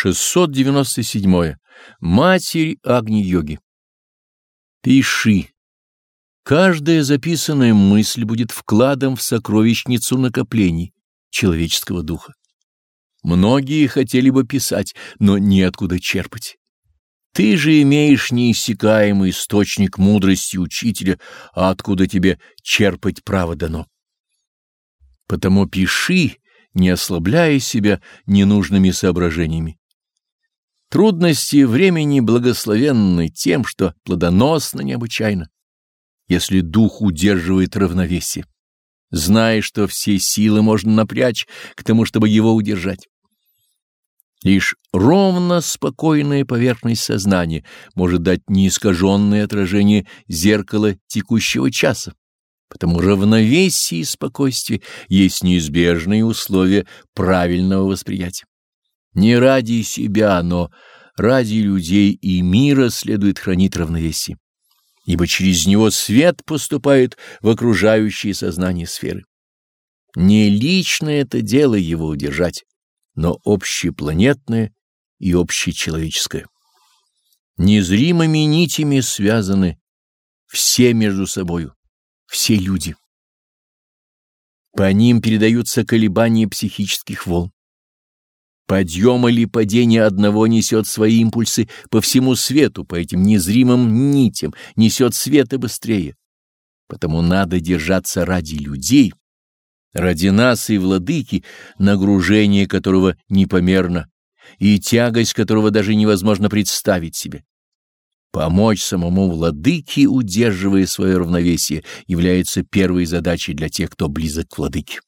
697. Матерь Агни-йоги. Пиши. Каждая записанная мысль будет вкладом в сокровищницу накоплений человеческого духа. Многие хотели бы писать, но неоткуда черпать. Ты же имеешь неиссякаемый источник мудрости учителя, а откуда тебе черпать право дано. Потому пиши, не ослабляя себя ненужными соображениями. Трудности времени благословенны тем, что плодоносно необычайно, если дух удерживает равновесие, зная, что все силы можно напрячь к тому, чтобы его удержать. Лишь ровно спокойная поверхность сознания может дать неискаженное отражение зеркала текущего часа. Потому равновесие и спокойствие есть неизбежные условия правильного восприятия. Не ради себя, но ради людей и мира следует хранить равновесие, ибо через него свет поступает в окружающие сознание сферы. Не личное это дело его удержать, но общепланетное и общечеловеческое. Незримыми нитями связаны все между собою, все люди. По ним передаются колебания психических волн. Подъем или падение одного несет свои импульсы по всему свету, по этим незримым нитям, несет света быстрее. Потому надо держаться ради людей, ради нас и владыки, нагружение которого непомерно, и тягость которого даже невозможно представить себе. Помочь самому владыке, удерживая свое равновесие, является первой задачей для тех, кто близок к владыке.